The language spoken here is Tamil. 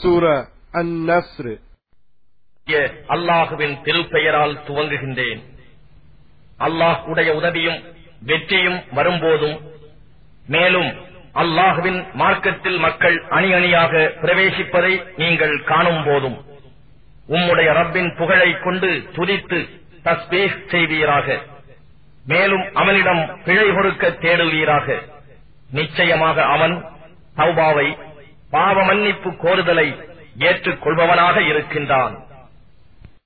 சூர அந்நஸ்ரு அல்லாஹுவின் திருப்பெயரால் துவங்குகின்றேன். அல்லாஹ் உடைய உதவியும் வெற்றியும் வரும்போதும் மேலும் அல்லாஹுவின் மார்க்கத்தில் மக்கள் அணி அணியாக பிரவேசிப்பதை நீங்கள் காணும் போதும். உம்முடைய ரப்பின் புகழை கொண்டு துதித்து தஸ்பேஷ் செய்வீராக. மேலும் அவனிடம் பிழை பொறுக்க தேடுவீராக. நிச்சயமாக அவன் தௌபாவை பாவ மன்னிப்பு கோருதலை ஏற்றுக் கொள்பவனாக இருக்கின்றான்.